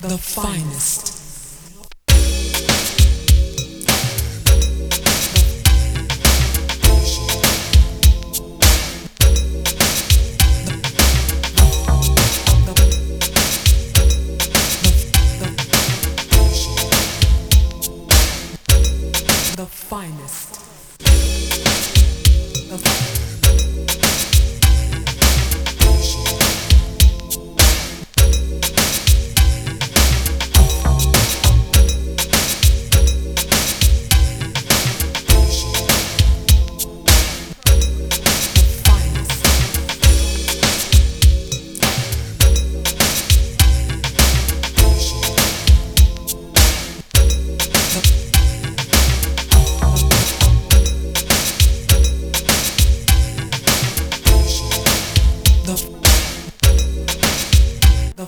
the finest. The finest.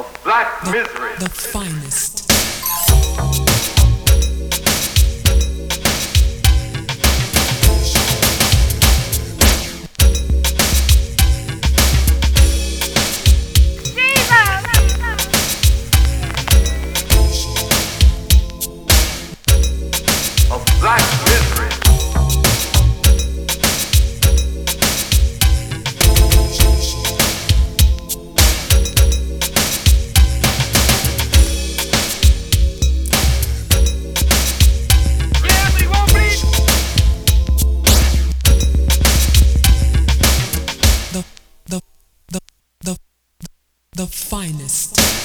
of black misery. The, the finest. the finest.